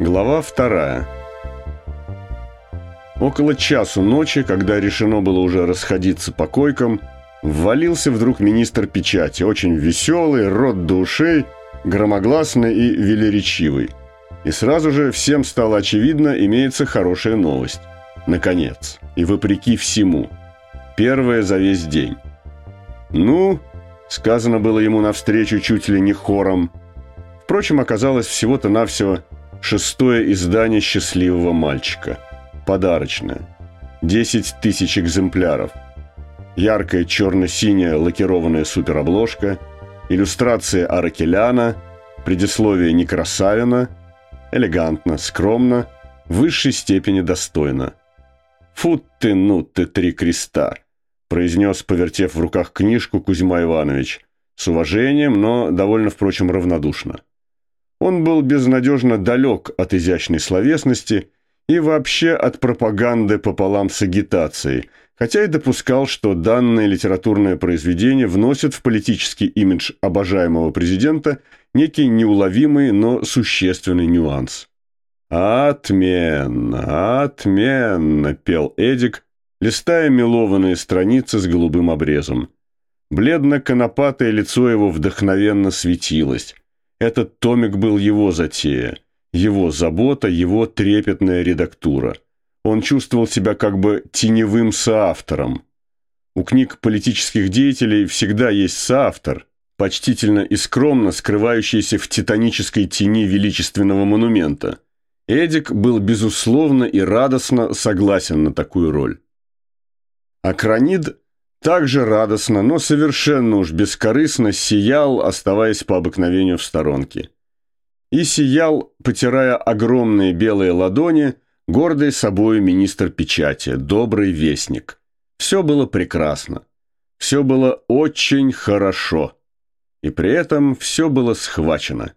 Глава вторая. Около часу ночи, когда решено было уже расходиться по койкам, ввалился вдруг министр печати, очень веселый, рот до ушей, громогласный и велеречивый. И сразу же всем стало очевидно, имеется хорошая новость. Наконец. И вопреки всему. Первая за весь день. «Ну», — сказано было ему навстречу чуть ли не хором. Впрочем, оказалось всего-то навсего Шестое издание «Счастливого мальчика». Подарочное. 10 тысяч экземпляров. Яркая черно-синяя лакированная суперобложка, иллюстрация Аракеляна, предисловие Некрасавина, элегантно, скромно, в высшей степени достойно. «Фу ты, ну ты, три креста!» произнес, повертев в руках книжку Кузьма Иванович, с уважением, но довольно, впрочем, равнодушно. Он был безнадежно далек от изящной словесности и вообще от пропаганды пополам с агитацией, хотя и допускал, что данное литературное произведение вносит в политический имидж обожаемого президента некий неуловимый, но существенный нюанс. «Отменно, отменно!» – пел Эдик, листая мелованные страницы с голубым обрезом. Бледно-конопатое лицо его вдохновенно светилось. Этот томик был его затея, его забота, его трепетная редактура. Он чувствовал себя как бы теневым соавтором. У книг политических деятелей всегда есть соавтор, почтительно и скромно скрывающийся в титанической тени величественного монумента. Эдик был безусловно и радостно согласен на такую роль. Акронид также радостно, но совершенно уж бескорыстно сиял, оставаясь по обыкновению в сторонке. И сиял, потирая огромные белые ладони, гордый собой министр печати, добрый вестник. Все было прекрасно. Все было очень хорошо. И при этом все было схвачено.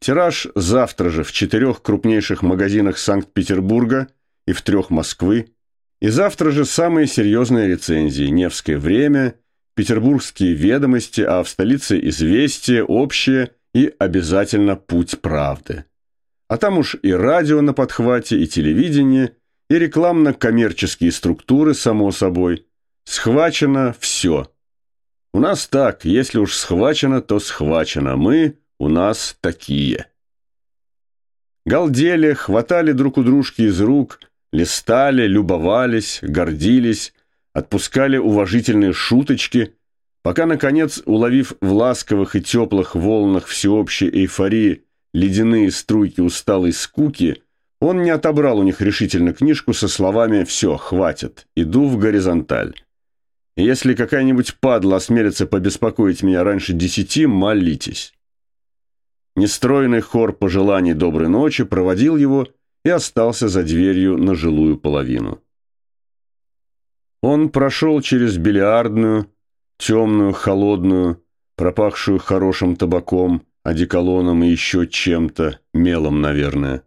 Тираж завтра же в четырех крупнейших магазинах Санкт-Петербурга и в трех Москвы, и завтра же самые серьезные рецензии. Невское время, петербургские ведомости, а в столице известия, общее и обязательно путь правды. А там уж и радио на подхвате, и телевидение, и рекламно-коммерческие структуры, само собой. Схвачено все. У нас так, если уж схвачено, то схвачено. Мы у нас такие. Галдели, хватали друг у дружки из рук – листали, любовались, гордились, отпускали уважительные шуточки, пока, наконец, уловив в ласковых и теплых волнах всеобщей эйфории ледяные струйки усталой скуки, он не отобрал у них решительно книжку со словами «Все, хватит, иду в горизонталь». Если какая-нибудь падла осмелится побеспокоить меня раньше десяти, молитесь. Нестройный хор пожеланий доброй ночи проводил его и остался за дверью на жилую половину. Он прошел через бильярдную, темную, холодную, пропахшую хорошим табаком, одеколоном и еще чем-то, мелом, наверное.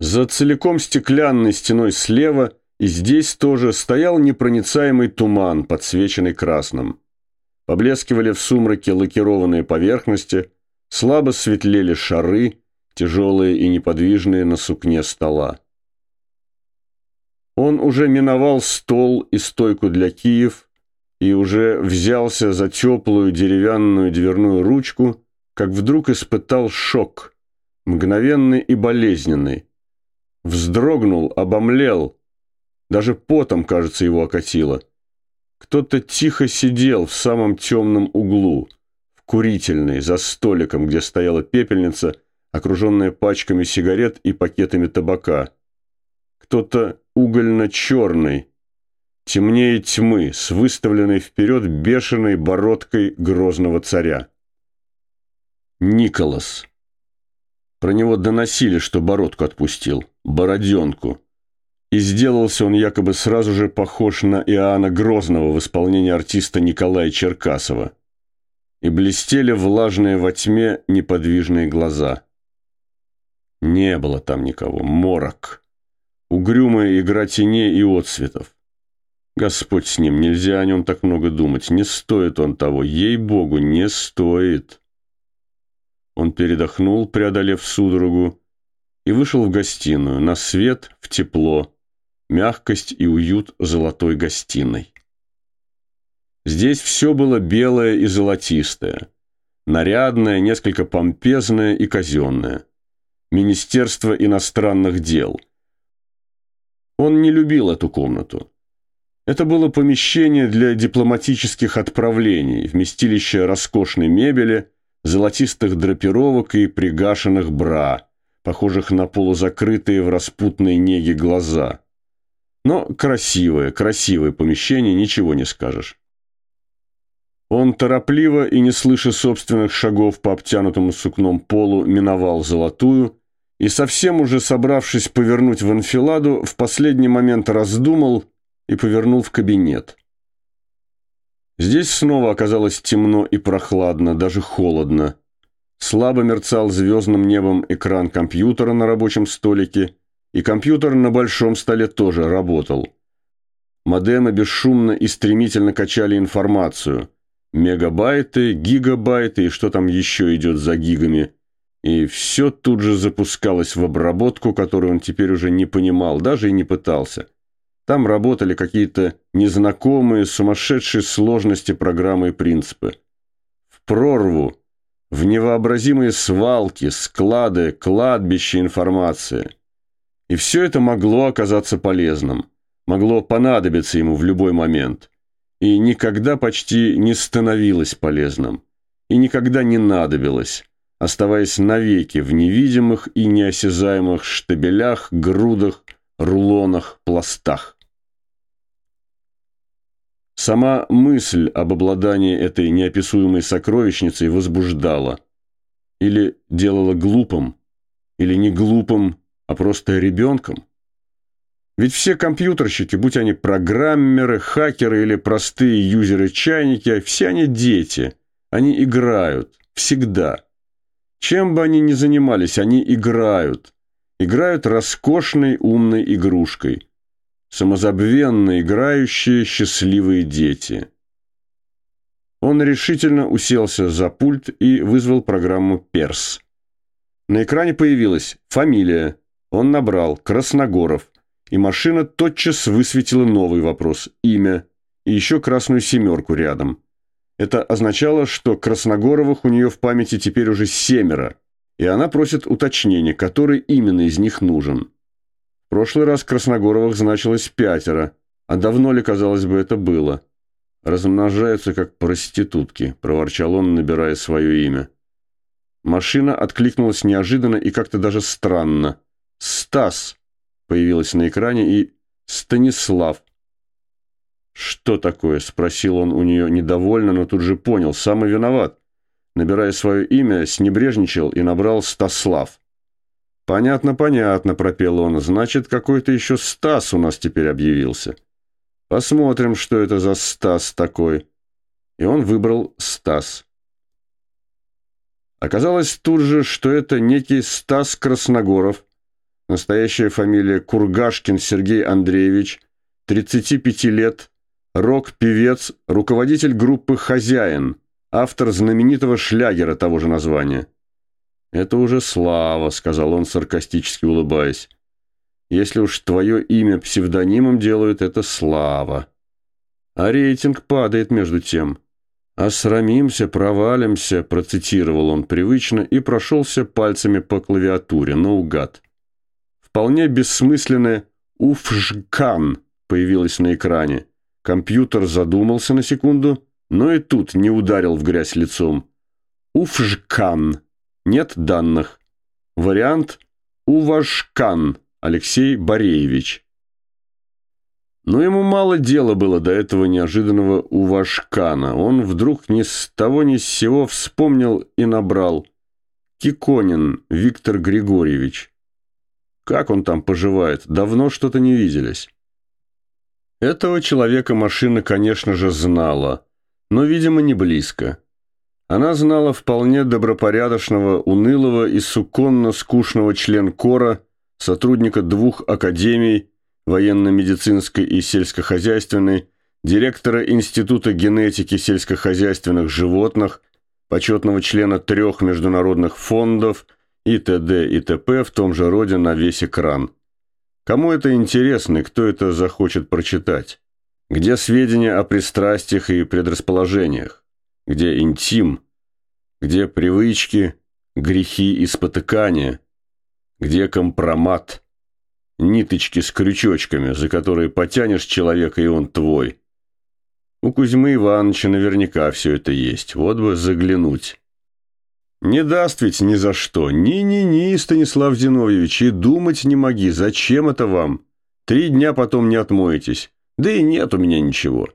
За целиком стеклянной стеной слева и здесь тоже стоял непроницаемый туман, подсвеченный красным. Поблескивали в сумраке лакированные поверхности, слабо светлели шары, тяжелые и неподвижные на сукне стола. Он уже миновал стол и стойку для киев и уже взялся за теплую деревянную дверную ручку, как вдруг испытал шок, мгновенный и болезненный. Вздрогнул, обомлел, даже потом, кажется, его окатило. Кто-то тихо сидел в самом темном углу, в курительной, за столиком, где стояла пепельница – окруженная пачками сигарет и пакетами табака. Кто-то угольно-черный, темнее тьмы, с выставленной вперед бешеной бородкой грозного царя. Николас. Про него доносили, что бородку отпустил, бороденку. И сделался он якобы сразу же похож на Иоанна Грозного в исполнении артиста Николая Черкасова. И блестели влажные во тьме неподвижные глаза. Не было там никого. Морок. Угрюмая игра теней и отсветов. Господь с ним, нельзя о нем так много думать. Не стоит он того. Ей-богу, не стоит. Он передохнул, преодолев судорогу, и вышел в гостиную, на свет, в тепло, мягкость и уют золотой гостиной. Здесь все было белое и золотистое, нарядное, несколько помпезное и казенное. Министерство иностранных дел. Он не любил эту комнату. Это было помещение для дипломатических отправлений, вместилище роскошной мебели, золотистых драпировок и пригашенных бра, похожих на полузакрытые в распутной неге глаза. Но красивое, красивое помещение, ничего не скажешь. Он торопливо и не слыша собственных шагов по обтянутому сукном полу миновал золотую и, совсем уже собравшись повернуть в анфиладу, в последний момент раздумал и повернул в кабинет. Здесь снова оказалось темно и прохладно, даже холодно. Слабо мерцал звездным небом экран компьютера на рабочем столике, и компьютер на большом столе тоже работал. Модемы бесшумно и стремительно качали информацию. Мегабайты, гигабайты и что там еще идет за гигами. И все тут же запускалось в обработку, которую он теперь уже не понимал, даже и не пытался. Там работали какие-то незнакомые, сумасшедшие сложности программы и принципы. В прорву, в невообразимые свалки, склады, кладбища информации. И все это могло оказаться полезным, могло понадобиться ему в любой момент. И никогда почти не становилось полезным. И никогда не надобилось, оставаясь навеки в невидимых и неосязаемых штабелях, грудах, рулонах, пластах. Сама мысль об обладании этой неописуемой сокровищницей возбуждала. Или делала глупым, или не глупым, а просто ребенком. Ведь все компьютерщики, будь они программеры, хакеры или простые юзеры-чайники, все они дети. Они играют. Всегда. Чем бы они ни занимались, они играют. Играют роскошной умной игрушкой самозабвенно играющие счастливые дети. Он решительно уселся за пульт и вызвал программу «Перс». На экране появилась фамилия. Он набрал «Красногоров», и машина тотчас высветила новый вопрос «Имя» и еще красную семерку рядом. Это означало, что Красногоровых у нее в памяти теперь уже семеро, и она просит уточнения, который именно из них нужен. В прошлый раз Красногоровых значилось пятеро, а давно ли, казалось бы, это было? Размножаются, как проститутки, проворчал он, набирая свое имя. Машина откликнулась неожиданно и как-то даже странно. «Стас!» Появилась на экране и «Станислав». «Что такое?» – спросил он у нее недовольно, но тут же понял, сам и виноват. Набирая свое имя, снебрежничал и набрал «Стаслав». «Понятно, понятно», – пропел он. «Значит, какой-то еще Стас у нас теперь объявился. Посмотрим, что это за Стас такой». И он выбрал Стас. Оказалось тут же, что это некий Стас Красногоров, настоящая фамилия Кургашкин Сергей Андреевич, 35 лет, рок-певец, руководитель группы «Хозяин», автор знаменитого шлягера того же названия. «Это уже слава», — сказал он, саркастически улыбаясь. «Если уж твое имя псевдонимом делают, это слава. А рейтинг падает между тем». «Осрамимся, провалимся», — процитировал он привычно и прошелся пальцами по клавиатуре, наугад. Вполне бессмысленное «Уфжкан» появилось на экране. Компьютер задумался на секунду, но и тут не ударил в грязь лицом. «Уфжкан» Нет данных. Вариант Увашкан Алексей Бореевич. Но ему мало дела было до этого неожиданного Увашкана. Он вдруг ни с того ни с сего вспомнил и набрал. Киконин Виктор Григорьевич. Как он там поживает? Давно что-то не виделись. Этого человека машина, конечно же, знала, но, видимо, не близко. Она знала вполне добропорядочного, унылого и суконно-скучного член кора, сотрудника двух академий, военно-медицинской и сельскохозяйственной, директора Института генетики сельскохозяйственных животных, почетного члена трех международных фондов и т.д. и т.п. в том же роде на весь экран. Кому это интересно и кто это захочет прочитать? Где сведения о пристрастиях и предрасположениях? Где интим? Где привычки, грехи и спотыкания? Где компромат? Ниточки с крючочками, за которые потянешь человека, и он твой. У Кузьмы Ивановича наверняка все это есть. Вот бы заглянуть. Не даст ведь ни за что. Ни-ни-ни, Станислав Зиновьевич, и думать не моги. Зачем это вам? Три дня потом не отмоетесь. Да и нет у меня ничего.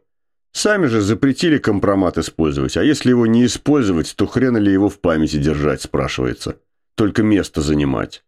Сами же запретили компромат использовать, а если его не использовать, то хрена ли его в памяти держать, спрашивается. Только место занимать.